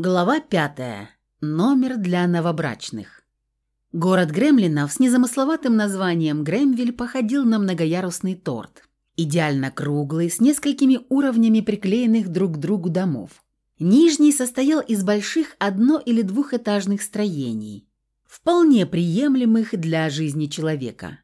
Глава пятая. Номер для новобрачных. Город Гремлинов с незамысловатым названием Гремвиль походил на многоярусный торт. Идеально круглый, с несколькими уровнями приклеенных друг к другу домов. Нижний состоял из больших одно- или двухэтажных строений, вполне приемлемых для жизни человека.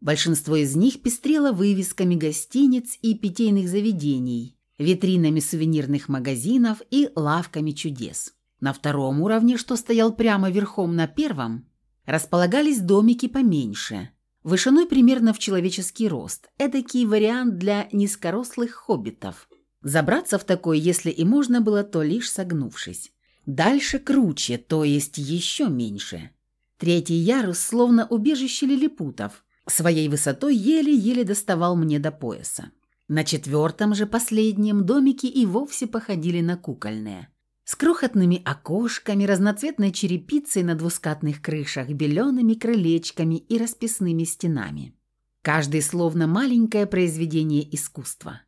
Большинство из них пестрело вывесками гостиниц и питейных заведений – витринами сувенирных магазинов и лавками чудес. На втором уровне, что стоял прямо верхом на первом, располагались домики поменьше, вышиной примерно в человеческий рост, эдакий вариант для низкорослых хоббитов. Забраться в такой, если и можно было, то лишь согнувшись. Дальше круче, то есть еще меньше. Третий ярус, словно убежище лилипутов, своей высотой еле-еле доставал мне до пояса. На четвертом же последнем домики и вовсе походили на кукольные. С крохотными окошками, разноцветной черепицей на двускатных крышах, белеными крылечками и расписными стенами. Каждый словно маленькое произведение искусства.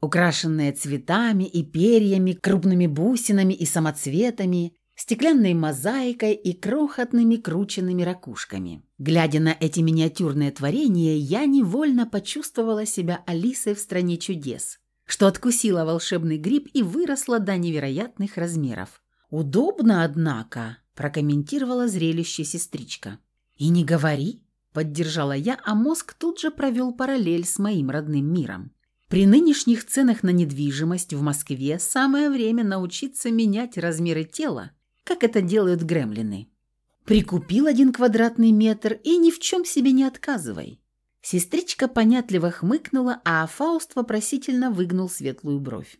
Украшенное цветами и перьями, крупными бусинами и самоцветами, стеклянной мозаикой и крохотными крученными ракушками. Глядя на эти миниатюрные творения, я невольно почувствовала себя Алисой в «Стране чудес», что откусила волшебный гриб и выросла до невероятных размеров. «Удобно, однако», – прокомментировала зрелище сестричка. «И не говори», – поддержала я, а мозг тут же провел параллель с моим родным миром. При нынешних ценах на недвижимость в Москве самое время научиться менять размеры тела как это делают гремлины. Прикупил один квадратный метр и ни в чем себе не отказывай. Сестричка понятливо хмыкнула, а Фауст вопросительно выгнул светлую бровь.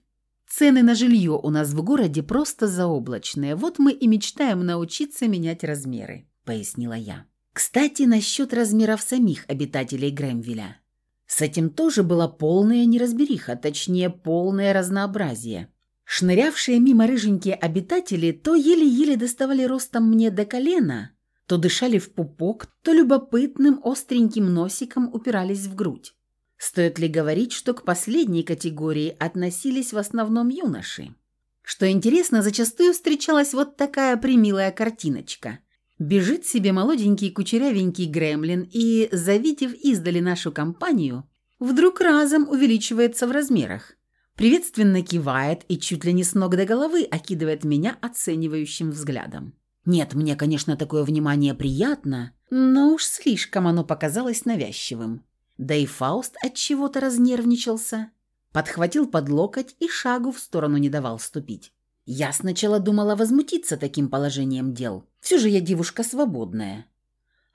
Цены на жилье у нас в городе просто заоблачные, вот мы и мечтаем научиться менять размеры», – пояснила я. Кстати, насчет размеров самих обитателей Грэмвилля. С этим тоже была полная неразбериха, точнее, полное разнообразие. Шнырявшие мимо рыженькие обитатели то еле-еле доставали ростом мне до колена, то дышали в пупок, то любопытным остреньким носиком упирались в грудь. Стоит ли говорить, что к последней категории относились в основном юноши? Что интересно, зачастую встречалась вот такая примилая картиночка. Бежит себе молоденький кучерявенький гремлин и, завидев издали нашу компанию, вдруг разом увеличивается в размерах приветственно кивает и чуть ли не с ног до головы окидывает меня оценивающим взглядом. Нет, мне, конечно, такое внимание приятно, но уж слишком оно показалось навязчивым. Да и Фауст от чего-то разнервничался, подхватил под локоть и шагу в сторону не давал ступить. Я сначала думала возмутиться таким положением дел. Все же я девушка свободная.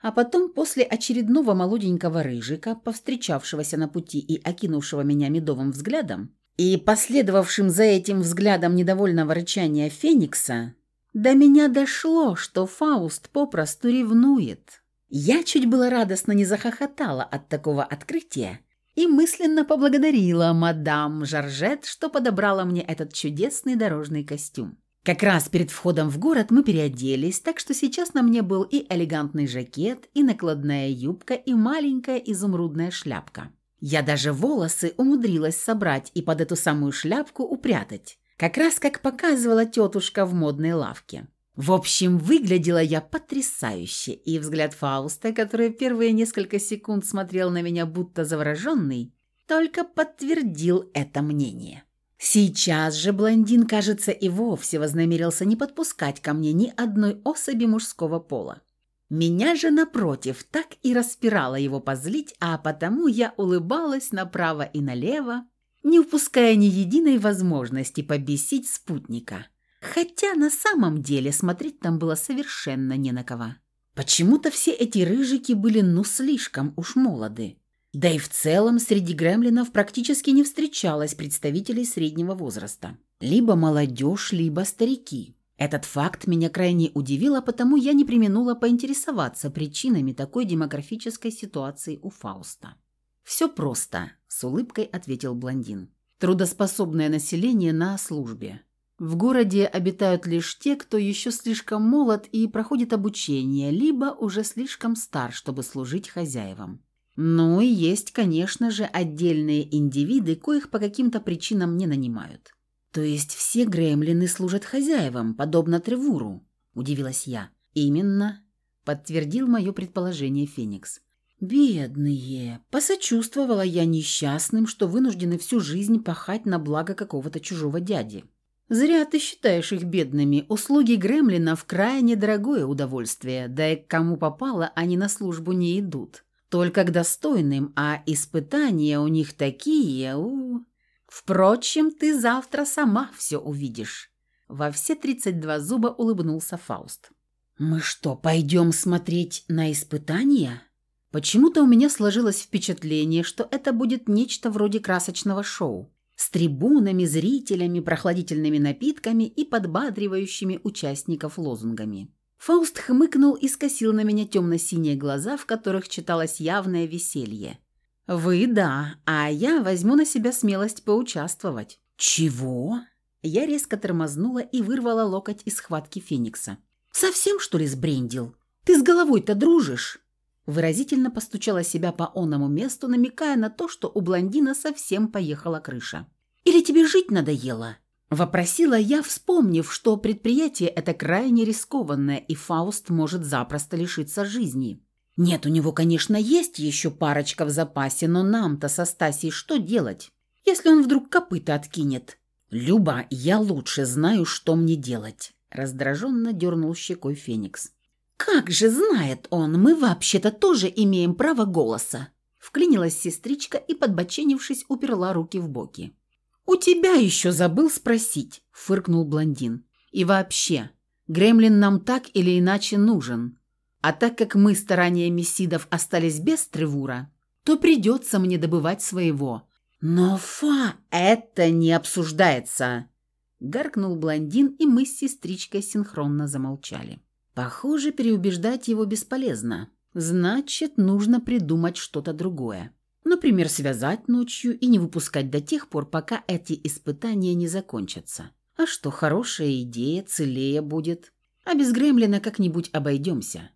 А потом, после очередного молоденького рыжика, повстречавшегося на пути и окинувшего меня медовым взглядом, и последовавшим за этим взглядом недовольного рычания Феникса, до меня дошло, что Фауст попросту ревнует. Я чуть было радостно не захохотала от такого открытия и мысленно поблагодарила мадам Жоржет, что подобрала мне этот чудесный дорожный костюм. Как раз перед входом в город мы переоделись, так что сейчас на мне был и элегантный жакет, и накладная юбка, и маленькая изумрудная шляпка. Я даже волосы умудрилась собрать и под эту самую шляпку упрятать, как раз как показывала тетушка в модной лавке. В общем, выглядела я потрясающе, и взгляд Фауста, который первые несколько секунд смотрел на меня будто завороженный, только подтвердил это мнение. Сейчас же блондин, кажется, и вовсе вознамерился не подпускать ко мне ни одной особи мужского пола. Меня же, напротив, так и распирало его позлить, а потому я улыбалась направо и налево, не упуская ни единой возможности побесить спутника. Хотя на самом деле смотреть там было совершенно не на кого. Почему-то все эти рыжики были ну слишком уж молоды. Да и в целом среди гремлинов практически не встречалось представителей среднего возраста. Либо молодежь, либо старики. Этот факт меня крайне удивил, а потому я не применула поинтересоваться причинами такой демографической ситуации у Фауста. «Все просто», – с улыбкой ответил блондин. «Трудоспособное население на службе. В городе обитают лишь те, кто еще слишком молод и проходит обучение, либо уже слишком стар, чтобы служить хозяевам. Ну и есть, конечно же, отдельные индивиды, коих по каким-то причинам не нанимают. «То есть все гремлины служат хозяевам, подобно Тревуру?» – удивилась я. «Именно», – подтвердил мое предположение Феникс. «Бедные!» – посочувствовала я несчастным, что вынуждены всю жизнь пахать на благо какого-то чужого дяди. «Зря ты считаешь их бедными. Услуги гремлинов – крайне дорогое удовольствие, да и к кому попало, они на службу не идут. Только к достойным, а испытания у них такие... У... Впрочем, ты завтра сама все увидишь». Во все тридцать два зуба улыбнулся Фауст. «Мы что, пойдем смотреть на испытания?» Почему-то у меня сложилось впечатление, что это будет нечто вроде красочного шоу с трибунами, зрителями, прохладительными напитками и подбадривающими участников лозунгами. Фауст хмыкнул и скосил на меня темно-синие глаза, в которых читалось явное веселье. «Вы – да, а я возьму на себя смелость поучаствовать». «Чего?» Я резко тормознула и вырвала локоть из схватки Феникса. «Совсем, что ли, сбрендил? Ты с головой-то дружишь?» Выразительно постучала себя по оному месту, намекая на то, что у блондина совсем поехала крыша. «Или тебе жить надоело?» Вопросила я, вспомнив, что предприятие это крайне рискованное, и Фауст может запросто лишиться жизни. Нет, у него, конечно, есть еще парочка в запасе, но нам-то со Стасей что делать, если он вдруг копыта откинет? Люба, я лучше знаю, что мне делать. Раздраженно дернул щекой Феникс. «Как же знает он, мы вообще-то тоже имеем право голоса!» Вклинилась сестричка и, подбоченившись, уперла руки в боки. «У тебя еще забыл спросить», — фыркнул блондин. «И вообще, Гремлин нам так или иначе нужен. А так как мы стараниями Сидов остались без Тревура, то придется мне добывать своего». «Но, Фа, это не обсуждается!» Гаркнул блондин, и мы с сестричкой синхронно замолчали. Похоже, переубеждать его бесполезно. Значит, нужно придумать что-то другое. Например, связать ночью и не выпускать до тех пор, пока эти испытания не закончатся. А что, хорошая идея, целее будет. А без Гремлина как-нибудь обойдемся.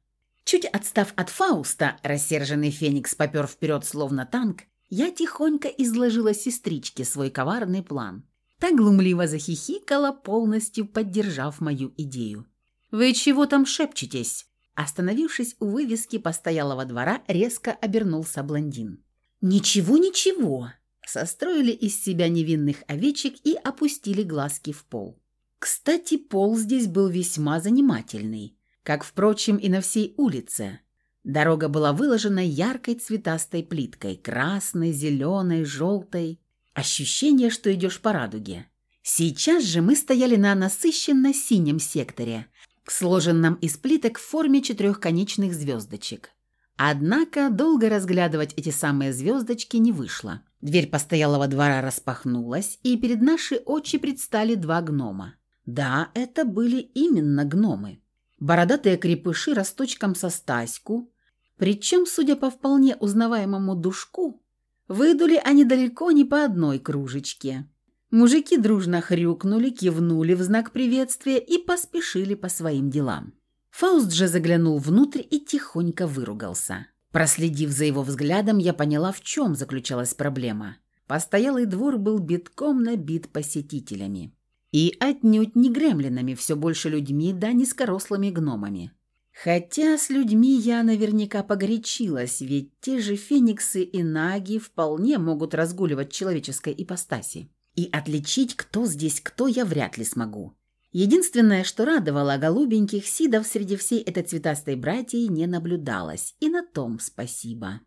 Чуть отстав от Фауста, рассерженный Феникс попер вперед словно танк, я тихонько изложила сестричке свой коварный план. Та глумливо захихикала, полностью поддержав мою идею. «Вы чего там шепчетесь?» Остановившись у вывески постоялого двора, резко обернулся блондин. «Ничего, ничего!» Состроили из себя невинных овечек и опустили глазки в пол. Кстати, пол здесь был весьма занимательный, как, впрочем, и на всей улице. Дорога была выложена яркой цветастой плиткой, красной, зеленой, желтой. Ощущение, что идешь по радуге. Сейчас же мы стояли на насыщенно синем секторе, сложенном из плиток в форме четырехконечных звездочек. Однако долго разглядывать эти самые звездочки не вышло. Дверь постоялого двора распахнулась, и перед наши очи предстали два гнома. Да, это были именно гномы. Бородатые крепыши росточком со стаську, причем, судя по вполне узнаваемому душку, выдули они далеко не по одной кружечке. Мужики дружно хрюкнули, кивнули в знак приветствия и поспешили по своим делам. Фауст же заглянул внутрь и тихонько выругался. Проследив за его взглядом, я поняла, в чем заключалась проблема. Постоялый двор был битком набит посетителями. И отнюдь не гремлинами, все больше людьми, да низкорослыми гномами. Хотя с людьми я наверняка погорячилась, ведь те же фениксы и наги вполне могут разгуливать человеческой ипостаси. И отличить, кто здесь кто, я вряд ли смогу. Единственное, что радовало, голубеньких сидов среди всей этой цветастой братьи не наблюдалось, и на том спасибо.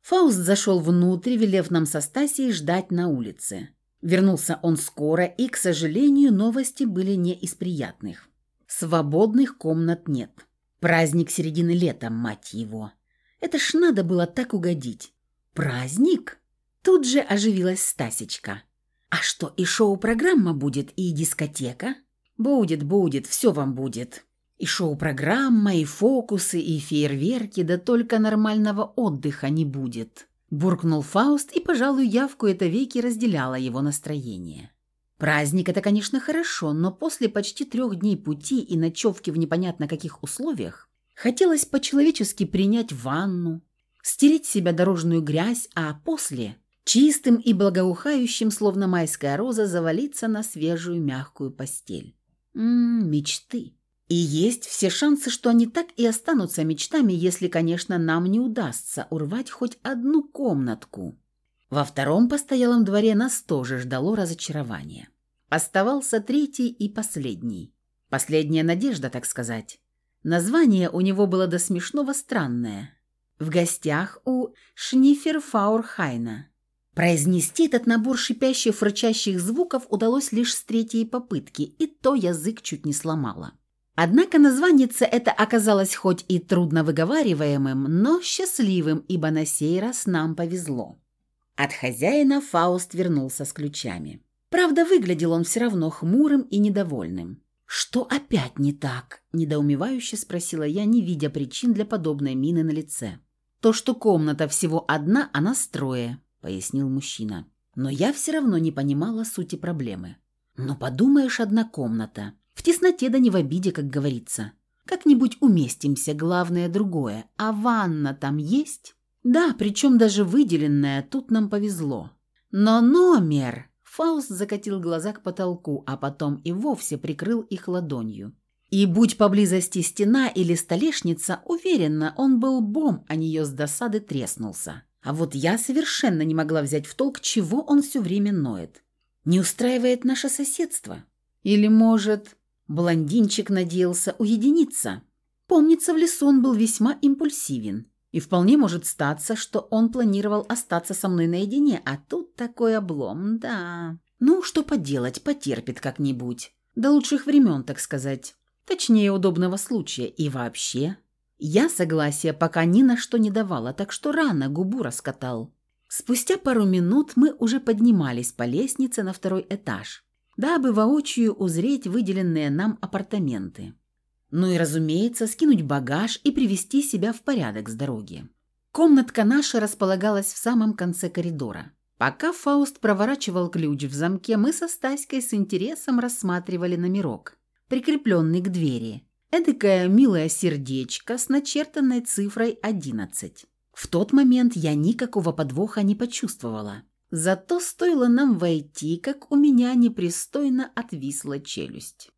Фауст зашел внутрь, велев нам со Стасией ждать на улице. Вернулся он скоро, и, к сожалению, новости были не из приятных. Свободных комнат нет. Праздник середины лета, мать его. Это ж надо было так угодить. Праздник? Тут же оживилась Стасечка. А что, и шоу-программа будет, и дискотека? Будет, будет, все вам будет. И шоу-программа, и фокусы, и фейерверки, да только нормального отдыха не будет. Буркнул Фауст, и, пожалуй, я в кои-то веки разделяла его настроение. Праздник – это, конечно, хорошо, но после почти трех дней пути и ночевки в непонятно каких условиях хотелось по-человечески принять ванну, стереть себя дорожную грязь, а после чистым и благоухающим, словно майская роза, завалиться на свежую мягкую постель. Ммм, мечты. И есть все шансы, что они так и останутся мечтами, если, конечно, нам не удастся урвать хоть одну комнатку. Во втором постоялом дворе нас тоже ждало разочарование. Оставался третий и последний. Последняя надежда, так сказать. Название у него было до смешного странное. В гостях у Шниферфаурхайна. Произнести этот набор шипящих рычащих звуков удалось лишь с третьей попытки, и то язык чуть не сломало. Однако названница это оказалось хоть и трудно выговариваемым, но счастливым, ибо на сей раз нам повезло. От хозяина Фауст вернулся с ключами. Правда, выглядел он все равно хмурым и недовольным. «Что опять не так?» – недоумевающе спросила я, не видя причин для подобной мины на лице. «То, что комната всего одна, а нас трое», – пояснил мужчина. Но я все равно не понимала сути проблемы. «Ну, подумаешь, одна комната. В тесноте да не в обиде, как говорится. Как-нибудь уместимся, главное другое. А ванна там есть?» «Да, причем даже выделенная, тут нам повезло. Но номер...» Фауст закатил глаза к потолку, а потом и вовсе прикрыл их ладонью. И будь поблизости стена или столешница, уверенно, он был бом, а нее с досады треснулся. А вот я совершенно не могла взять в толк, чего он все время ноет. Не устраивает наше соседство? Или, может, блондинчик надеялся уединиться? Помнится, в лесу он был весьма импульсивен. И вполне может статься, что он планировал остаться со мной наедине, а тут такой облом, да. Ну, что поделать, потерпит как-нибудь. До лучших времен, так сказать. Точнее, удобного случая. И вообще, я согласия пока ни на что не давала, так что рано губу раскатал. Спустя пару минут мы уже поднимались по лестнице на второй этаж, дабы воочию узреть выделенные нам апартаменты. Ну и, разумеется, скинуть багаж и привести себя в порядок с дороги. Комнатка наша располагалась в самом конце коридора. Пока Фауст проворачивал ключ в замке, мы со Стаськой с интересом рассматривали номерок, прикрепленный к двери. Эдакое милое сердечко с начертанной цифрой 11. В тот момент я никакого подвоха не почувствовала. Зато стоило нам войти, как у меня непристойно отвисла челюсть.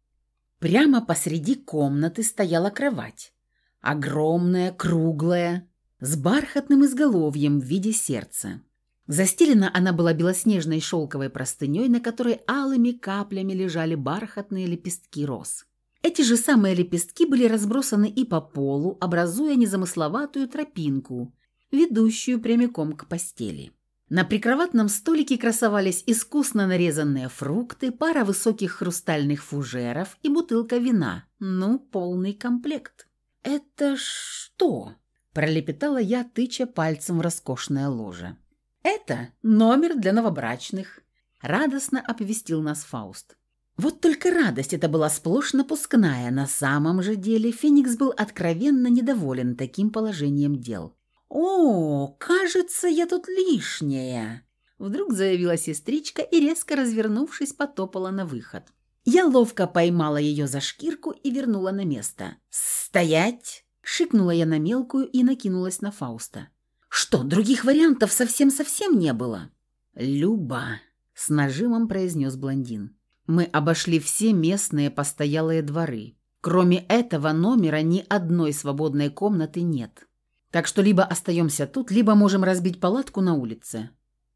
Прямо посреди комнаты стояла кровать. Огромная, круглая, с бархатным изголовьем в виде сердца. Застелена она была белоснежной шелковой простыней, на которой алыми каплями лежали бархатные лепестки роз. Эти же самые лепестки были разбросаны и по полу, образуя незамысловатую тропинку, ведущую прямиком к постели. На прикроватном столике красовались искусно нарезанные фрукты, пара высоких хрустальных фужеров и бутылка вина. Ну, полный комплект. «Это что?» – пролепетала я, тыча пальцем в роскошное ложе. «Это номер для новобрачных», – радостно оповестил нас Фауст. Вот только радость эта была сплошь напускная. На самом же деле Феникс был откровенно недоволен таким положением дел. «О, кажется, я тут лишняя!» Вдруг заявила сестричка и, резко развернувшись, потопала на выход. Я ловко поймала ее за шкирку и вернула на место. «Стоять!» – шикнула я на мелкую и накинулась на Фауста. «Что, других вариантов совсем-совсем не было?» «Люба!» – с нажимом произнес блондин. «Мы обошли все местные постоялые дворы. Кроме этого номера ни одной свободной комнаты нет. Так что либо остаемся тут, либо можем разбить палатку на улице.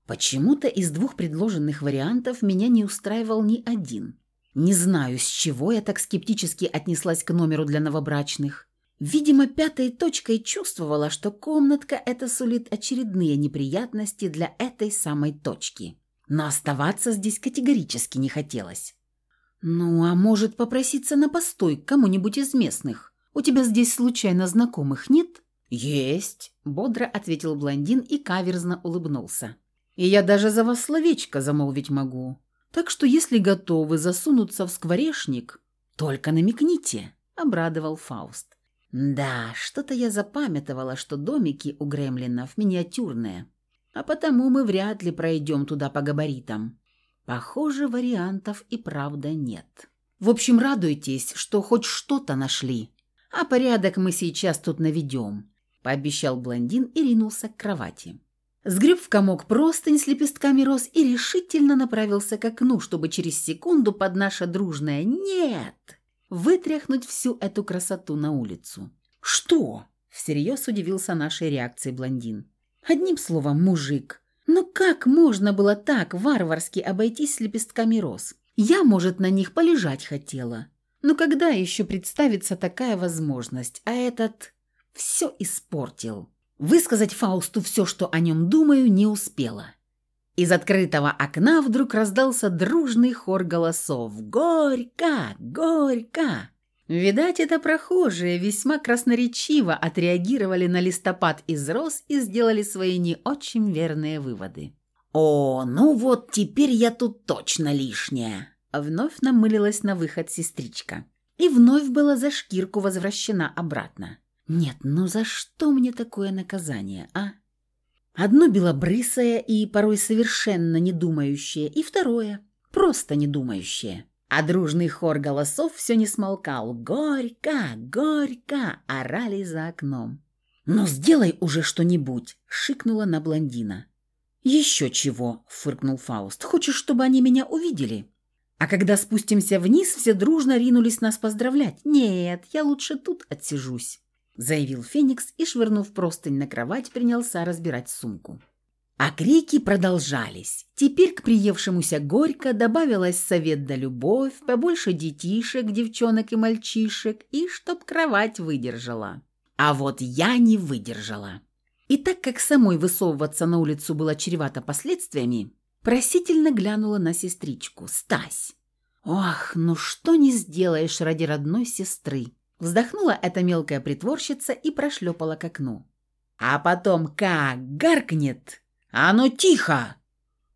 Почему-то из двух предложенных вариантов меня не устраивал ни один. Не знаю, с чего я так скептически отнеслась к номеру для новобрачных. Видимо, пятой точкой чувствовала, что комнатка эта сулит очередные неприятности для этой самой точки. Но оставаться здесь категорически не хотелось. «Ну, а может попроситься на постой к кому-нибудь из местных? У тебя здесь случайно знакомых нет?» «Есть», – бодро ответил блондин и каверзно улыбнулся. «И я даже за вас словечко замолвить могу. Так что если готовы засунуться в скворечник, только намекните», – обрадовал Фауст. «Да, что-то я запамятовала, что домики у гремлинов миниатюрные, а потому мы вряд ли пройдем туда по габаритам. Похоже, вариантов и правда нет. В общем, радуйтесь, что хоть что-то нашли, а порядок мы сейчас тут наведем» пообещал блондин и ринулся к кровати. сгреб в комок простынь с лепестками роз и решительно направился к окну, чтобы через секунду под наше дружное «нет» вытряхнуть всю эту красоту на улицу. «Что?» – всерьез удивился нашей реакцией блондин. «Одним словом, мужик. Но как можно было так варварски обойтись с лепестками роз? Я, может, на них полежать хотела. Но когда еще представится такая возможность, а этот все испортил?» Высказать Фаусту все, что о нем думаю, не успела. Из открытого окна вдруг раздался дружный хор голосов «Горько! Горько!». Видать, это прохожие весьма красноречиво отреагировали на листопад из роз и сделали свои не очень верные выводы. «О, ну вот теперь я тут точно лишняя!» Вновь намылилась на выход сестричка. И вновь была за шкирку возвращена обратно. «Нет, ну за что мне такое наказание, а?» Одно белобрысое и порой совершенно не думающее, и второе – просто не думающее. А дружный хор голосов все не смолкал. «Горько! Горько!» – орали за окном. «Ну, сделай уже что-нибудь!» – шикнула на блондина. «Еще чего!» – фыркнул Фауст. «Хочешь, чтобы они меня увидели?» А когда спустимся вниз, все дружно ринулись нас поздравлять. «Нет, я лучше тут отсижусь» заявил Феникс и, швырнув простынь на кровать, принялся разбирать сумку. А крики продолжались. Теперь к приевшемуся горько добавилась совет да любовь, побольше детишек, девчонок и мальчишек, и чтоб кровать выдержала. А вот я не выдержала. И так как самой высовываться на улицу было чревато последствиями, просительно глянула на сестричку. «Стась! Ох, ну что не сделаешь ради родной сестры!» Вздохнула эта мелкая притворщица и прошлепала к окну. А потом как гаркнет. «А ну тихо!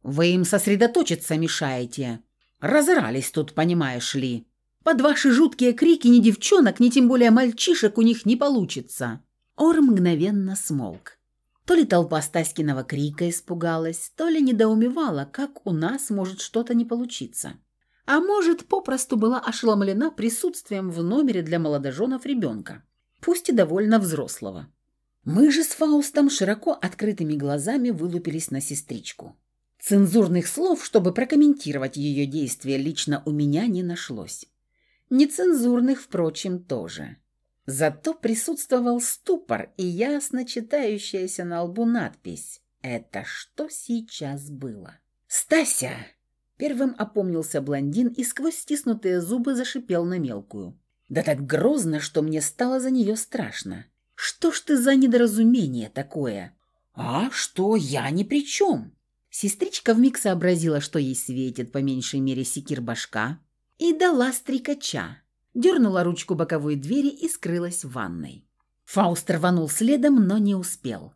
Вы им сосредоточиться мешаете. Разорались тут, понимаешь ли. Под ваши жуткие крики ни девчонок, ни тем более мальчишек у них не получится». Ор мгновенно смолк. То ли толпа Стаськиного крика испугалась, то ли недоумевала, как у нас может что-то не получиться а может, попросту была ошеломлена присутствием в номере для молодоженов ребенка, пусть и довольно взрослого. Мы же с Фаустом широко открытыми глазами вылупились на сестричку. Цензурных слов, чтобы прокомментировать ее действия, лично у меня не нашлось. Нецензурных, впрочем, тоже. Зато присутствовал ступор и ясно читающаяся на лбу надпись «Это что сейчас было?» «Стася!» Первым опомнился блондин и сквозь стиснутые зубы зашипел на мелкую. Да так грозно, что мне стало за нее страшно. Что ж ты за недоразумение такое? А что, я ни при чем. Сестричка вмиг сообразила, что ей светит по меньшей мере секир башка, и дала стрекача. Дернула ручку боковой двери и скрылась в ванной. Фауст рванул следом, но не успел.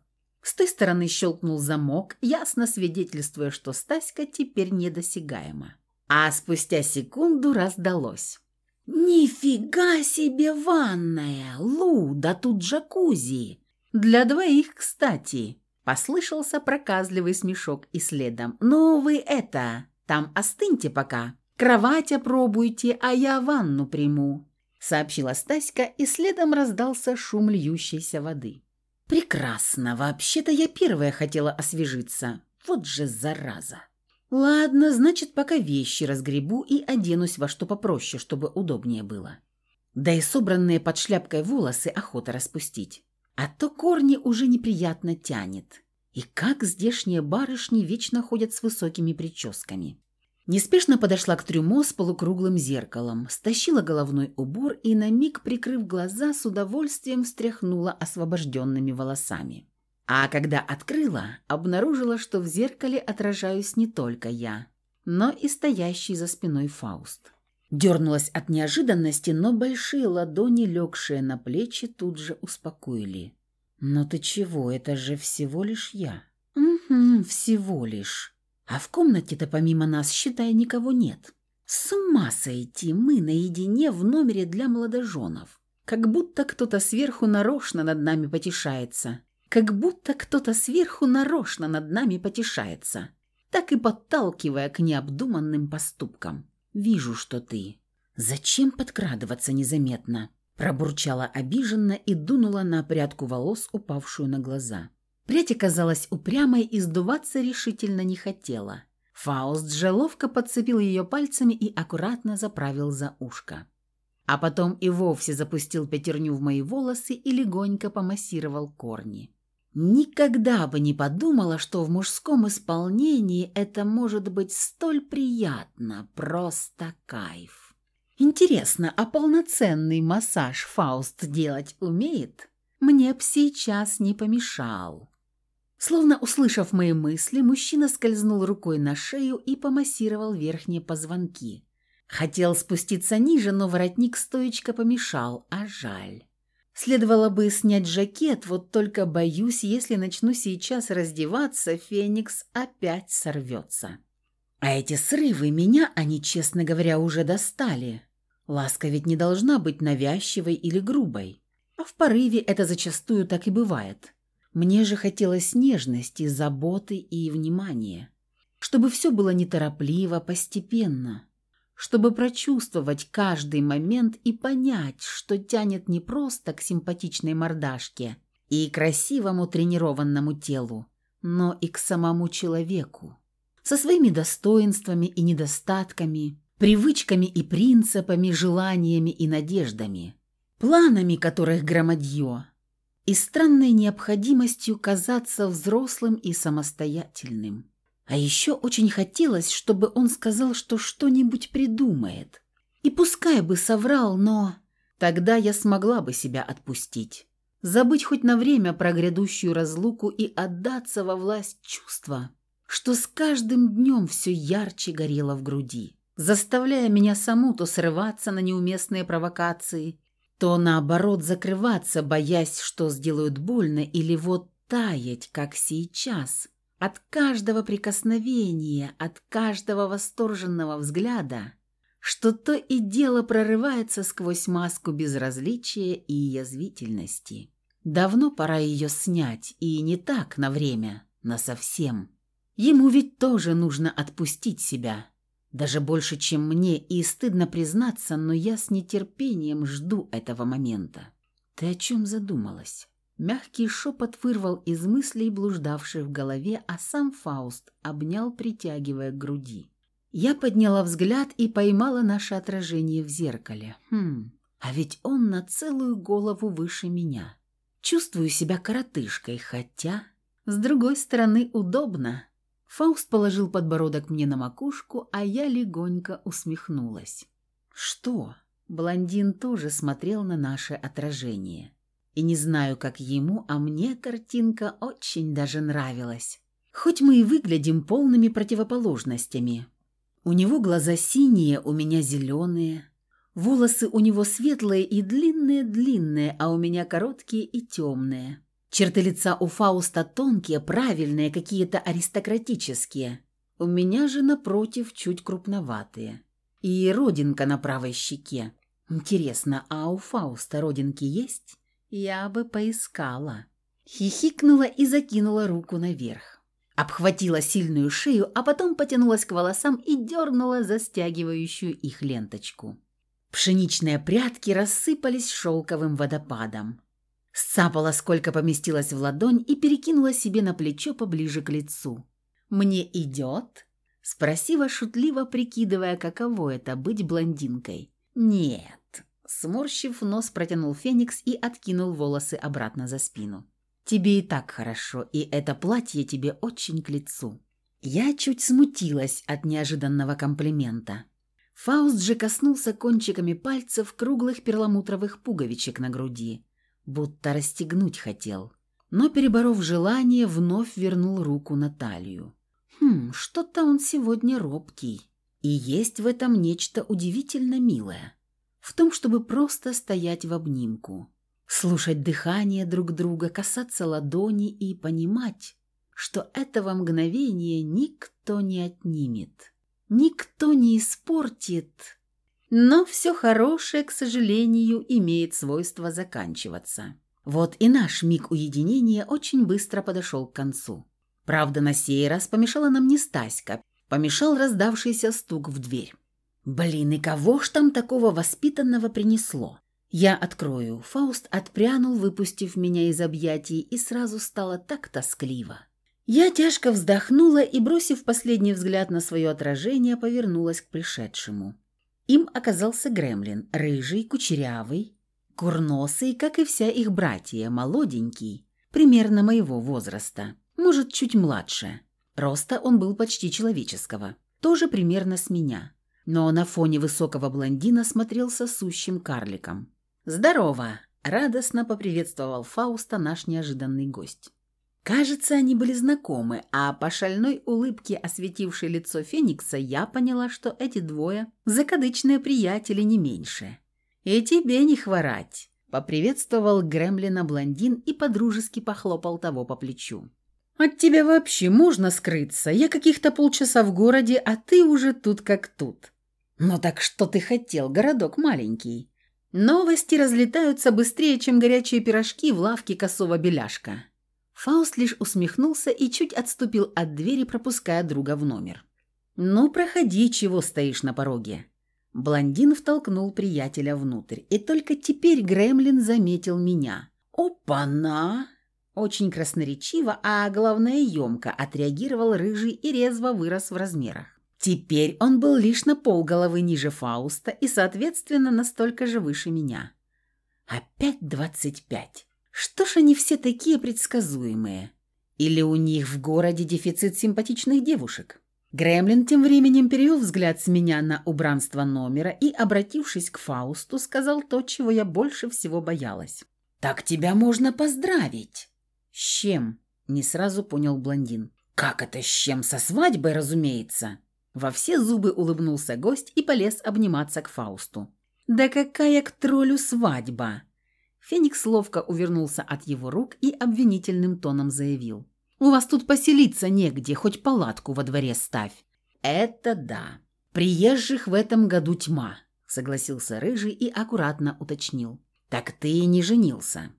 С той стороны щелкнул замок, ясно свидетельствуя, что Стаська теперь недосягаема. А спустя секунду раздалось. «Нифига себе ванная! Лу, да тут джакузи!» «Для двоих, кстати!» Послышался проказливый смешок и следом. «Ну вы это, там остыньте пока. Кровать опробуйте, а я ванну приму», сообщила Стаська, и следом раздался шум льющейся воды. «Прекрасно. Вообще-то я первая хотела освежиться. Вот же зараза!» «Ладно, значит, пока вещи разгребу и оденусь во что попроще, чтобы удобнее было. Да и собранные под шляпкой волосы охота распустить. А то корни уже неприятно тянет. И как здешние барышни вечно ходят с высокими прическами. Неспешно подошла к трюмо с полукруглым зеркалом, стащила головной убор и, на миг прикрыв глаза, с удовольствием встряхнула освобожденными волосами. А когда открыла, обнаружила, что в зеркале отражаюсь не только я, но и стоящий за спиной Фауст. Дернулась от неожиданности, но большие ладони, легшие на плечи, тут же успокоили. «Но ты чего? Это же всего лишь я». «Угу, всего лишь». А в комнате-то помимо нас, считай, никого нет. С ума сойти, мы наедине в номере для молодоженов. Как будто кто-то сверху нарочно над нами потешается. Как будто кто-то сверху нарочно над нами потешается. Так и подталкивая к необдуманным поступкам. Вижу, что ты. Зачем подкрадываться незаметно? Пробурчала обиженно и дунула на прядку волос, упавшую на глаза. Прядь оказалась упрямой и сдуваться решительно не хотела. Фауст же ловко подцепил ее пальцами и аккуратно заправил за ушко. А потом и вовсе запустил пятерню в мои волосы и легонько помассировал корни. Никогда бы не подумала, что в мужском исполнении это может быть столь приятно, просто кайф. Интересно, а полноценный массаж Фауст делать умеет? Мне б сейчас не помешал. Словно услышав мои мысли, мужчина скользнул рукой на шею и помассировал верхние позвонки. Хотел спуститься ниже, но воротник стоечко помешал, а жаль. Следовало бы снять жакет, вот только боюсь, если начну сейчас раздеваться, Феникс опять сорвется. А эти срывы меня, они, честно говоря, уже достали. Ласка ведь не должна быть навязчивой или грубой. А в порыве это зачастую так и бывает. Мне же хотелось нежности, заботы и внимания. Чтобы все было неторопливо, постепенно. Чтобы прочувствовать каждый момент и понять, что тянет не просто к симпатичной мордашке и красивому тренированному телу, но и к самому человеку. Со своими достоинствами и недостатками, привычками и принципами, желаниями и надеждами, планами которых громадье, и странной необходимостью казаться взрослым и самостоятельным. А еще очень хотелось, чтобы он сказал, что что-нибудь придумает. И пускай бы соврал, но... Тогда я смогла бы себя отпустить. Забыть хоть на время про грядущую разлуку и отдаться во власть чувства, что с каждым днем все ярче горело в груди, заставляя меня саму то срываться на неуместные провокации, то наоборот закрываться, боясь, что сделают больно, или вот таять, как сейчас. От каждого прикосновения, от каждого восторженного взгляда, что то и дело прорывается сквозь маску безразличия и язвительности. Давно пора ее снять, и не так на время, на совсем. Ему ведь тоже нужно отпустить себя, даже больше, чем мне, и стыдно признаться, но я с нетерпением жду этого момента. Ты о чем задумалась? Мягкий шепот вырвал из мыслей, блуждавших в голове, а сам Фауст обнял, притягивая к груди. Я подняла взгляд и поймала наше отражение в зеркале. Хм, а ведь он на целую голову выше меня. Чувствую себя коротышкой, хотя, с другой стороны, удобно. Фауст положил подбородок мне на макушку, а я легонько усмехнулась. «Что?» Блондин тоже смотрел на наше отражение. И не знаю, как ему, а мне картинка очень даже нравилась. Хоть мы и выглядим полными противоположностями. У него глаза синие, у меня зеленые. Волосы у него светлые и длинные-длинные, а у меня короткие и темные. Черты лица у Фауста тонкие, правильные, какие-то аристократические. У меня же, напротив, чуть крупноватые. И родинка на правой щеке. Интересно, а у Фауста родинки есть? Я бы поискала. Хихикнула и закинула руку наверх. Обхватила сильную шею, а потом потянулась к волосам и дернула застягивающую их ленточку. Пшеничные прядки рассыпались шелковым водопадом. Сцапала, сколько поместилось в ладонь, и перекинула себе на плечо поближе к лицу. «Мне идет?» – спросила шутливо, прикидывая, каково это – быть блондинкой. «Нет». Сморщив нос, протянул Феникс и откинул волосы обратно за спину. «Тебе и так хорошо, и это платье тебе очень к лицу». Я чуть смутилась от неожиданного комплимента. Фауст же коснулся кончиками пальцев круглых перламутровых пуговичек на груди будто расстегнуть хотел, но, переборов желание, вновь вернул руку на талию. Хм, что-то он сегодня робкий. И есть в этом нечто удивительно милое. В том, чтобы просто стоять в обнимку, слушать дыхание друг друга, касаться ладони и понимать, что этого мгновения никто не отнимет, никто не испортит, но все хорошее, к сожалению, имеет свойство заканчиваться. Вот и наш миг уединения очень быстро подошел к концу. Правда, на сей раз помешала нам не Стаська, помешал раздавшийся стук в дверь. Блин, и кого ж там такого воспитанного принесло? «Я открою». Фауст отпрянул, выпустив меня из объятий, и сразу стало так тоскливо. Я тяжко вздохнула и, бросив последний взгляд на свое отражение, повернулась к пришедшему. Им оказался гремлин, рыжий, кучерявый, курносый, как и вся их братья, молоденький, примерно моего возраста, может, чуть младше. Роста он был почти человеческого, тоже примерно с меня, но на фоне высокого блондина смотрелся сущим карликом. «Здорово!» – радостно поприветствовал Фауста наш неожиданный гость. Кажется, они были знакомы, а по шальной улыбке, осветившей лицо Феникса, я поняла, что эти двое – закадычные приятели не меньше. «И тебе не хворать!» – поприветствовал Гремлина блондин и подружески похлопал того по плечу. «От тебя вообще можно скрыться? Я каких-то полчаса в городе, а ты уже тут как тут». «Ну так что ты хотел, городок маленький?» Новости разлетаются быстрее, чем горячие пирожки в лавке косого беляшка. Фауст лишь усмехнулся и чуть отступил от двери, пропуская друга в номер. «Ну, проходи, чего стоишь на пороге». Блондин втолкнул приятеля внутрь, и только теперь Гремлин заметил меня. «Опа-на!» Очень красноречиво, а главное емко отреагировал рыжий и резво вырос в размерах. Теперь он был лишь на полголовы ниже Фауста и, соответственно, настолько же выше меня. Опять двадцать пять. Что ж они все такие предсказуемые? Или у них в городе дефицит симпатичных девушек? Гремлин тем временем перевел взгляд с меня на убранство номера и, обратившись к Фаусту, сказал то, чего я больше всего боялась. «Так тебя можно поздравить!» «С чем?» – не сразу понял блондин. «Как это с чем? Со свадьбой, разумеется!» Во все зубы улыбнулся гость и полез обниматься к Фаусту. «Да какая к троллю свадьба!» Феникс ловко увернулся от его рук и обвинительным тоном заявил. «У вас тут поселиться негде, хоть палатку во дворе ставь». «Это да. Приезжих в этом году тьма», — согласился Рыжий и аккуратно уточнил. «Так ты не женился?»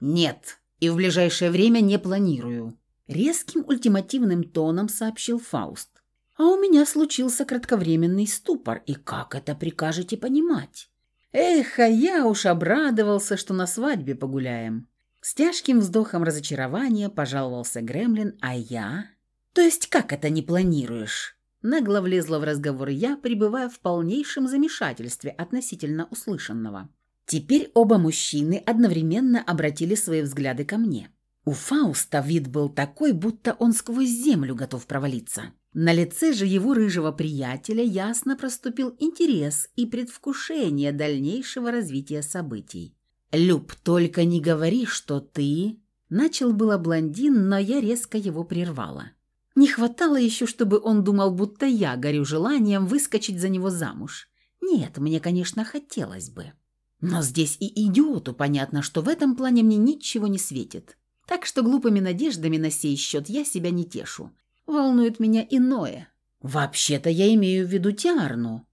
«Нет, и в ближайшее время не планирую», — резким ультимативным тоном сообщил Фауст. «А у меня случился кратковременный ступор, и как это прикажете понимать?» Эх, а я уж обрадовался, что на свадьбе погуляем. С тяжким вздохом разочарования пожаловался Гремлин, а я... То есть как это не планируешь? Нагло влезла в разговор я, пребывая в полнейшем замешательстве относительно услышанного. Теперь оба мужчины одновременно обратили свои взгляды ко мне. У Фауста вид был такой, будто он сквозь землю готов провалиться. На лице же его рыжего приятеля ясно проступил интерес и предвкушение дальнейшего развития событий. «Люб, только не говори, что ты...» Начал было блондин, но я резко его прервала. Не хватало еще, чтобы он думал, будто я горю желанием выскочить за него замуж. Нет, мне, конечно, хотелось бы. Но здесь и идиоту понятно, что в этом плане мне ничего не светит. Так что глупыми надеждами на сей счет я себя не тешу волнует меня иное. Вообще-то я имею в виду Тиарну.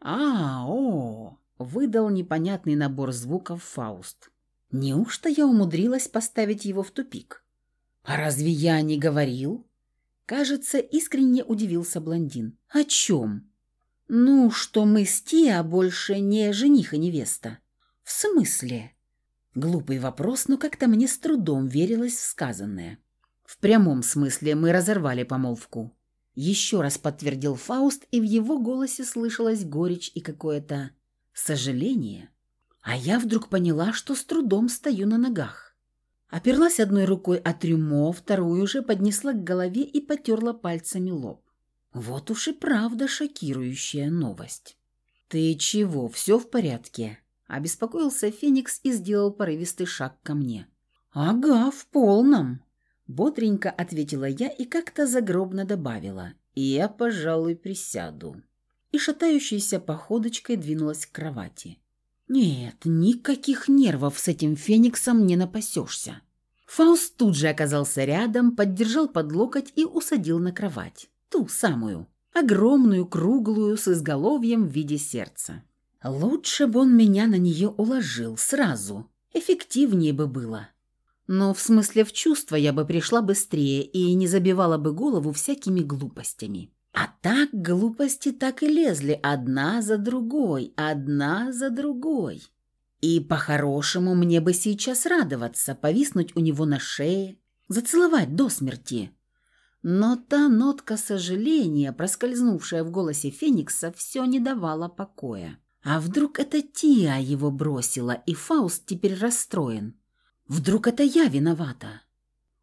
А, о, выдал непонятный набор звуков Фауст. Неужто я умудрилась поставить его в тупик? А разве я не говорил? Кажется, искренне удивился блондин. О чем? Ну, что мы с Тиа больше не жених и невеста. В смысле? Глупый вопрос, но как-то мне с трудом верилось в сказанное. В прямом смысле мы разорвали помолвку. Еще раз подтвердил Фауст, и в его голосе слышалась горечь и какое-то сожаление. А я вдруг поняла, что с трудом стою на ногах. Оперлась одной рукой от трюмо, вторую же поднесла к голове и потерла пальцами лоб. Вот уж и правда шокирующая новость. «Ты чего, все в порядке?» Обеспокоился Феникс и сделал порывистый шаг ко мне. «Ага, в полном», Бодренько ответила я и как-то загробно добавила. «Я, пожалуй, присяду». И шатающейся походочкой двинулась к кровати. «Нет, никаких нервов с этим фениксом не напасешься». Фауст тут же оказался рядом, поддержал под локоть и усадил на кровать. Ту самую, огромную, круглую, с изголовьем в виде сердца. Лучше бы он меня на нее уложил сразу. Эффективнее бы было. Но в смысле в чувство я бы пришла быстрее и не забивала бы голову всякими глупостями. А так глупости так и лезли одна за другой, одна за другой. И по-хорошему мне бы сейчас радоваться, повиснуть у него на шее, зацеловать до смерти. Но та нотка сожаления, проскользнувшая в голосе Феникса, все не давала покоя. А вдруг это Тиа его бросила, и Фауст теперь расстроен? Вдруг это я виновата?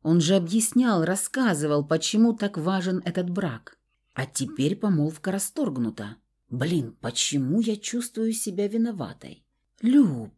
Он же объяснял, рассказывал, почему так важен этот брак. А теперь помолвка расторгнута. Блин, почему я чувствую себя виноватой? Люб,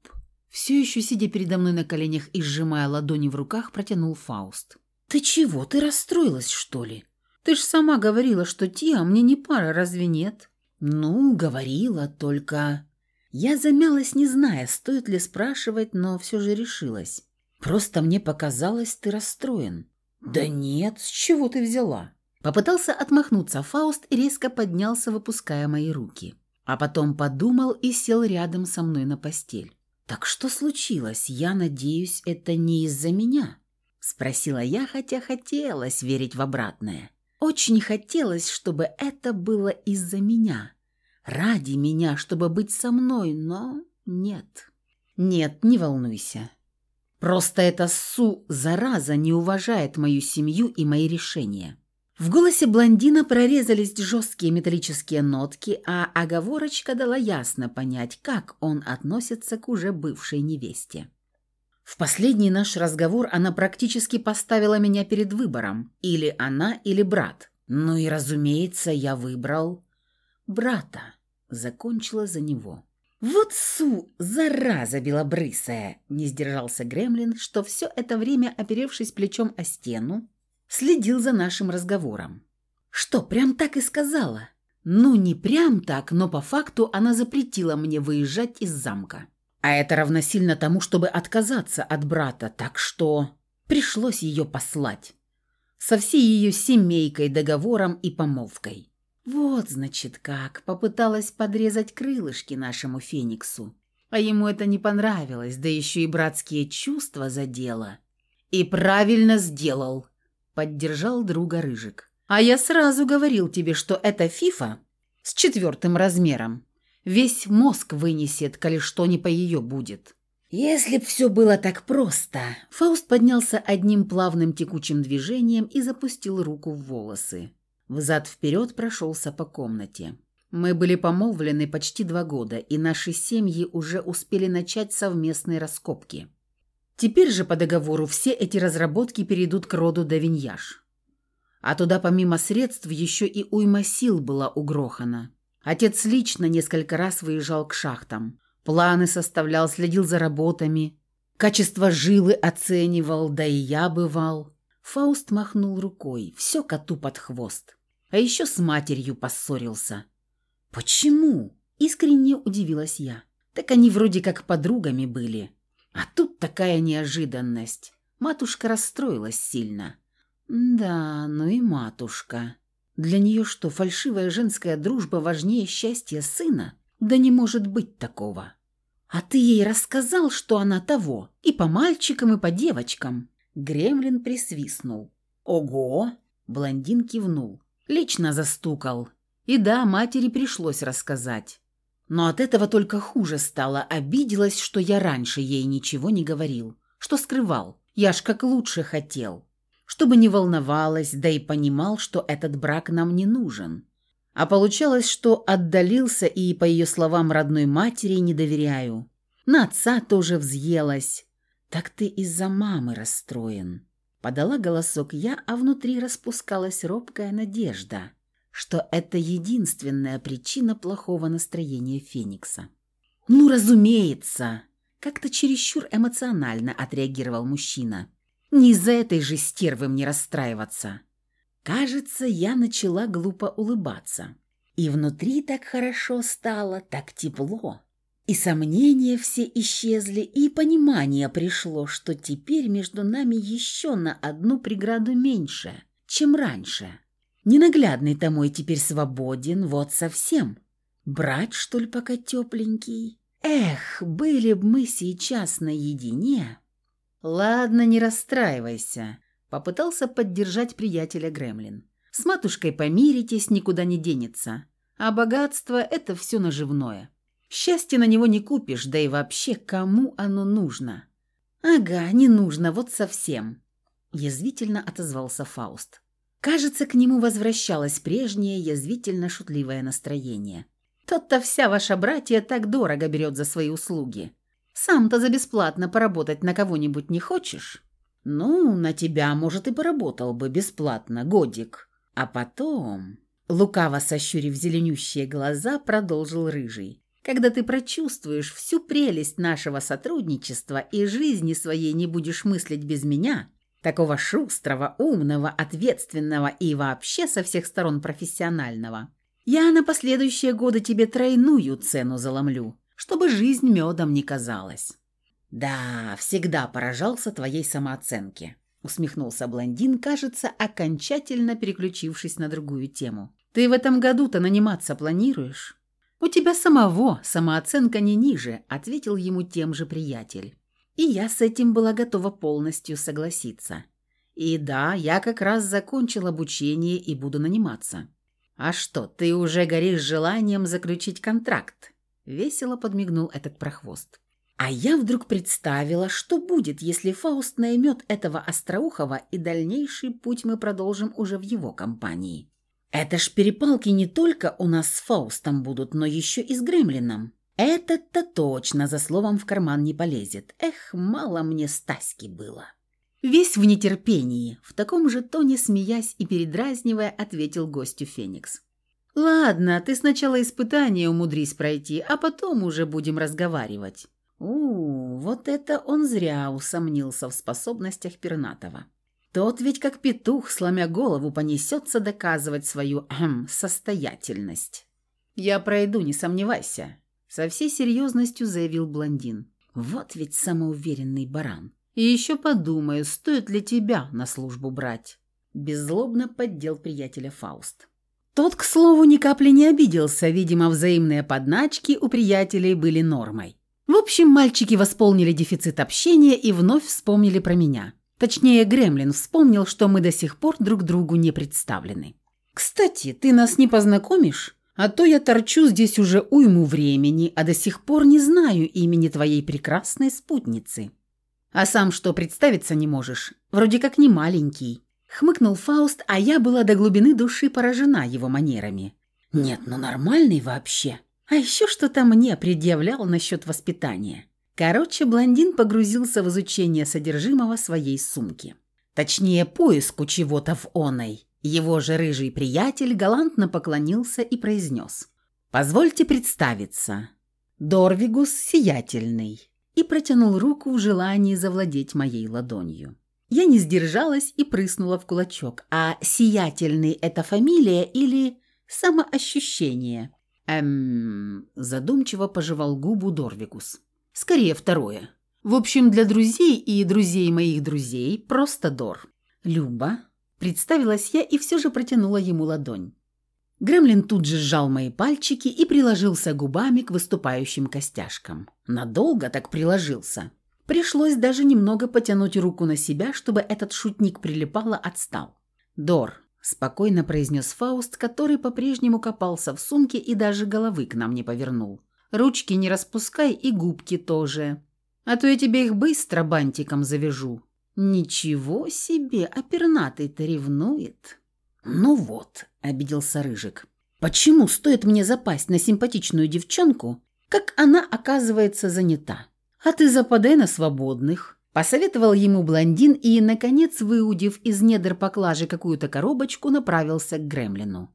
все еще сидя передо мной на коленях и сжимая ладони в руках, протянул Фауст. «Ты чего? Ты расстроилась, что ли? Ты ж сама говорила, что Тиа мне не пара, разве нет?» «Ну, говорила, только...» Я замялась, не зная, стоит ли спрашивать, но все же решилась. «Просто мне показалось, ты расстроен». «Да нет, с чего ты взяла?» Попытался отмахнуться Фауст и резко поднялся, выпуская мои руки. А потом подумал и сел рядом со мной на постель. «Так что случилось? Я надеюсь, это не из-за меня?» Спросила я, хотя хотелось верить в обратное. Очень хотелось, чтобы это было из-за меня. Ради меня, чтобы быть со мной, но нет. Нет, не волнуйся. Просто эта Су, зараза, не уважает мою семью и мои решения. В голосе блондина прорезались жесткие металлические нотки, а оговорочка дала ясно понять, как он относится к уже бывшей невесте. В последний наш разговор она практически поставила меня перед выбором. Или она, или брат. Ну и, разумеется, я выбрал брата. Закончила за него. «Вот су, зараза белобрысая!» – не сдержался Гремлин, что все это время, оперевшись плечом о стену, следил за нашим разговором. «Что, прям так и сказала?» «Ну, не прям так, но по факту она запретила мне выезжать из замка. А это равносильно тому, чтобы отказаться от брата, так что пришлось ее послать. Со всей ее семейкой, договором и помолвкой. Вот, значит, как попыталась подрезать крылышки нашему Фениксу. А ему это не понравилось, да еще и братские чувства задело. И правильно сделал, поддержал друга Рыжик. А я сразу говорил тебе, что это фифа с четвертым размером. Весь мозг вынесет, коли что не по ее будет. Если б все было так просто. Фауст поднялся одним плавным текучим движением и запустил руку в волосы. Взад-вперед прошелся по комнате. Мы были помолвлены почти два года, и наши семьи уже успели начать совместные раскопки. Теперь же по договору все эти разработки перейдут к роду Давиньяш. А туда помимо средств еще и уйма сил была угрохана. Отец лично несколько раз выезжал к шахтам. Планы составлял, следил за работами. Качество жилы оценивал, да и я бывал. Фауст махнул рукой. Все коту под хвост. А еще с матерью поссорился. «Почему?» – искренне удивилась я. «Так они вроде как подругами были. А тут такая неожиданность. Матушка расстроилась сильно». «Да, ну и матушка». Для нее что, фальшивая женская дружба важнее счастья сына? Да не может быть такого. А ты ей рассказал, что она того, и по мальчикам, и по девочкам. Гремлин присвистнул. Ого! Блондин кивнул. Лично застукал. И да, матери пришлось рассказать. Но от этого только хуже стало. Обиделась, что я раньше ей ничего не говорил. Что скрывал. Я ж как лучше хотел чтобы не волновалась, да и понимал, что этот брак нам не нужен. А получалось, что отдалился и, по ее словам, родной матери не доверяю. На отца тоже взъелась. Так ты из-за мамы расстроен. Подала голосок я, а внутри распускалась робкая надежда, что это единственная причина плохого настроения Феникса. «Ну, разумеется!» Как-то чересчур эмоционально отреагировал мужчина. Не из-за этой же стервы мне расстраиваться. Кажется, я начала глупо улыбаться. И внутри так хорошо стало, так тепло. И сомнения все исчезли, и понимание пришло, что теперь между нами еще на одну преграду меньше, чем раньше. Ненаглядный-то мой теперь свободен, вот совсем. Брать, что ли, пока тепленький? Эх, были б мы сейчас наедине, «Ладно, не расстраивайся», — попытался поддержать приятеля Гремлин. «С матушкой помиритесь, никуда не денется. А богатство — это все наживное. Счастье на него не купишь, да и вообще, кому оно нужно? Ага, не нужно, вот совсем. Язвительно отозвался Фауст. Кажется, к нему возвращалось прежнее язвительно-шутливое настроение. Тот-то вся ваша братья так дорого берет за свои услуги. Сам-то за бесплатно поработать на кого-нибудь не хочешь? Ну, на тебя, может, и поработал бы бесплатно, годик. А потом... Лукаво сощурив зеленющие глаза, продолжил Рыжий. Когда ты прочувствуешь всю прелесть нашего сотрудничества и жизни своей не будешь мыслить без меня, такого шустрого, умного, ответственного и вообще со всех сторон профессионального, я на последующие годы тебе тройную цену заломлю, чтобы жизнь медом не казалась». «Да, всегда поражался твоей самооценке», — усмехнулся блондин, кажется, окончательно переключившись на другую тему. «Ты в этом году-то наниматься планируешь?» «У тебя самого самооценка не ниже», — ответил ему тем же приятель. И я с этим была готова полностью согласиться. И да, я как раз закончил обучение и буду наниматься. «А что, ты уже горишь желанием заключить контракт?» Весело подмигнул этот прохвост. А я вдруг представила, что будет, если Фауст наймет этого Остроухова, и дальнейший путь мы продолжим уже в его компании. Это ж перепалки не только у нас с Фаустом будут, но еще и с Гремлином. Этот-то точно за словом в карман не полезет. Эх, мало мне Стаськи было. Весь в нетерпении, в таком же тоне смеясь и передразнивая, ответил гостю Феникс. «Ладно, ты сначала испытание умудрись пройти, а потом уже будем разговаривать». У, вот это он зря усомнился в способностях Пернатова. Тот ведь как петух, сломя голову, понесется доказывать свою эм, состоятельность. «Я пройду, не сомневайся», — со всей серьезностью заявил блондин. «Вот ведь самоуверенный баран. И еще подумаю, стоит ли тебя на службу брать». Беззлобно поддел приятеля Фауст. Тот, к слову, ни капли не обиделся, видимо, взаимные подначки у приятелей были нормой. В общем, мальчики восполнили дефицит общения и вновь вспомнили про меня. Точнее, Гремлин вспомнил, что мы до сих пор друг другу не представлены. «Кстати, ты нас не познакомишь? А то я торчу здесь уже уйму времени, а до сих пор не знаю имени твоей прекрасной спутницы. А сам что, представиться не можешь? Вроде как не маленький». Хмыкнул Фауст, а я была до глубины души поражена его манерами. «Нет, ну нормальный вообще. А еще что-то мне предъявлял насчет воспитания». Короче, блондин погрузился в изучение содержимого своей сумки. Точнее, поиску чего-то в оной. Его же рыжий приятель галантно поклонился и произнес. «Позвольте представиться. Дорвигус Сиятельный». И протянул руку в желании завладеть моей ладонью. Я не сдержалась и прыснула в кулачок. А «Сиятельный» — это фамилия или самоощущение? Эм... Задумчиво пожевал губу Дорвигус. Скорее второе. В общем, для друзей и друзей моих друзей просто Дор. Люба. Представилась я и все же протянула ему ладонь. Гремлин тут же сжал мои пальчики и приложился губами к выступающим костяшкам. Надолго так приложился. Пришлось даже немного потянуть руку на себя, чтобы этот шутник прилипало отстал. «Дор», – спокойно произнес Фауст, который по-прежнему копался в сумке и даже головы к нам не повернул. Ручки не распускай и губки тоже. А то я тебе их быстро бантиком завяжу». «Ничего себе, а пернатый-то ревнует». «Ну вот», — обиделся Рыжик. «Почему стоит мне запасть на симпатичную девчонку, как она оказывается занята? А ты западай на свободных». Посоветовал ему блондин и, наконец, выудив из недр поклажи какую-то коробочку, направился к Гремлину.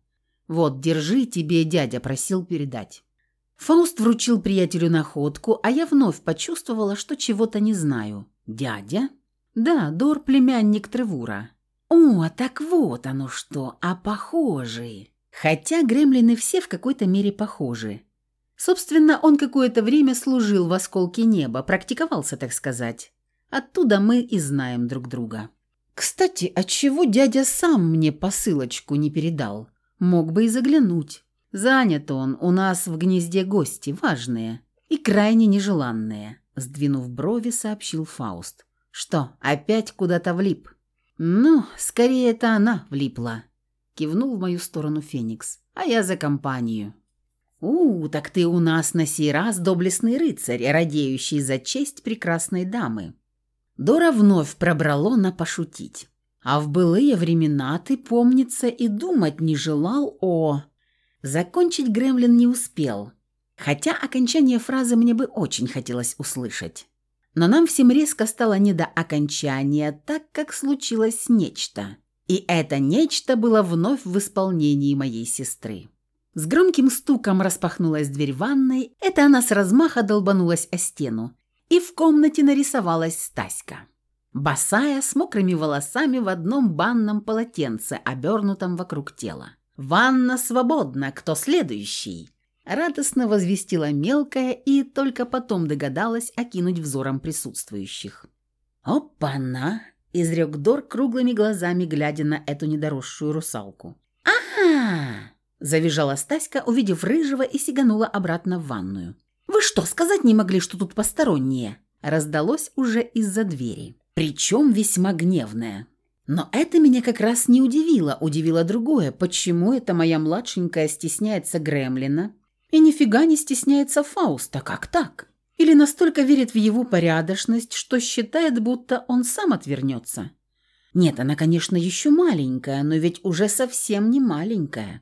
«Вот, держи, тебе дядя просил передать». Фауст вручил приятелю находку, а я вновь почувствовала, что чего-то не знаю. «Дядя?» «Да, Дор – племянник Тревура». «О, так вот оно что, а похожие!» Хотя гремлины все в какой-то мере похожи. Собственно, он какое-то время служил в осколке неба, практиковался, так сказать. Оттуда мы и знаем друг друга. Кстати, отчего дядя сам мне посылочку не передал? Мог бы и заглянуть. Занят он, у нас в гнезде гости, важные и крайне нежеланные», — сдвинув брови, сообщил Фауст. «Что, опять куда-то влип?» «Ну, скорее это она влипла», — кивнул в мою сторону Феникс, «а я за компанию». «У, так ты у нас на сей раз доблестный рыцарь, радеющий за честь прекрасной дамы». Дора вновь пробрало на пошутить. «А в былые времена ты, помнится, и думать не желал о...» Закончить Гремлин не успел, хотя окончание фразы мне бы очень хотелось услышать. Но нам всем резко стало не до окончания, так как случилось нечто. И это нечто было вновь в исполнении моей сестры. С громким стуком распахнулась дверь ванной, это она с размаха долбанулась о стену, и в комнате нарисовалась Стаська. Босая, с мокрыми волосами в одном банном полотенце, обернутом вокруг тела. «Ванна свободна, кто следующий?» Радостно возвестила мелкая и только потом догадалась окинуть взором присутствующих. «Опа-на!» – изрек Дор круглыми глазами, глядя на эту недоросшую русалку. «Ага!» – завизжала Стаська, увидев рыжего и сиганула обратно в ванную. «Вы что, сказать не могли, что тут посторонние?» Раздалось уже из-за двери. Причем весьма гневное. Но это меня как раз не удивило, удивило другое. Почему эта моя младшенькая стесняется Гремлина и нифига не стесняется Фауста? Как так? Или настолько верит в его порядочность, что считает, будто он сам отвернется? Нет, она, конечно, еще маленькая, но ведь уже совсем не маленькая.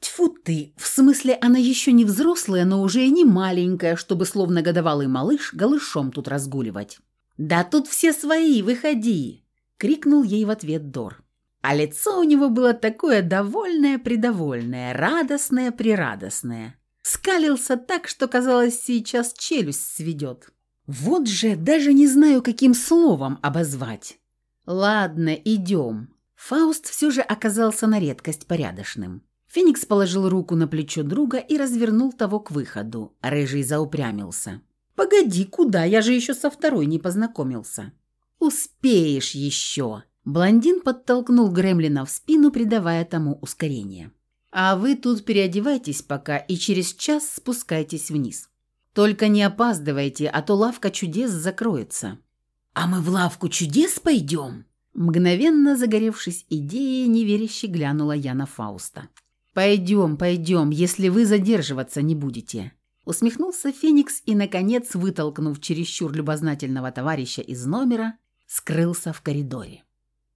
Тьфу ты, в смысле, она еще не взрослая, но уже и не маленькая, чтобы словно годовалый малыш голышом тут разгуливать. «Да тут все свои, выходи!» — крикнул ей в ответ Дор. А лицо у него было такое довольное-придовольное, радостное-прирадостное. Скалился так, что, казалось, сейчас челюсть сведет. Вот же, даже не знаю, каким словом обозвать. «Ладно, идем». Фауст все же оказался на редкость порядочным. Феникс положил руку на плечо друга и развернул того к выходу. Рыжий заупрямился. «Погоди, куда? Я же еще со второй не познакомился». «Успеешь еще!» Блондин подтолкнул Гремлина в спину, придавая тому ускорение. «А вы тут переодевайтесь пока и через час спускайтесь вниз. Только не опаздывайте, а то лавка чудес закроется». «А мы в лавку чудес пойдем?» Мгновенно загоревшись идеей, неверяще глянула я на Фауста. «Пойдем, пойдем, если вы задерживаться не будете». Усмехнулся Феникс и, наконец, вытолкнув чересчур любознательного товарища из номера, скрылся в коридоре.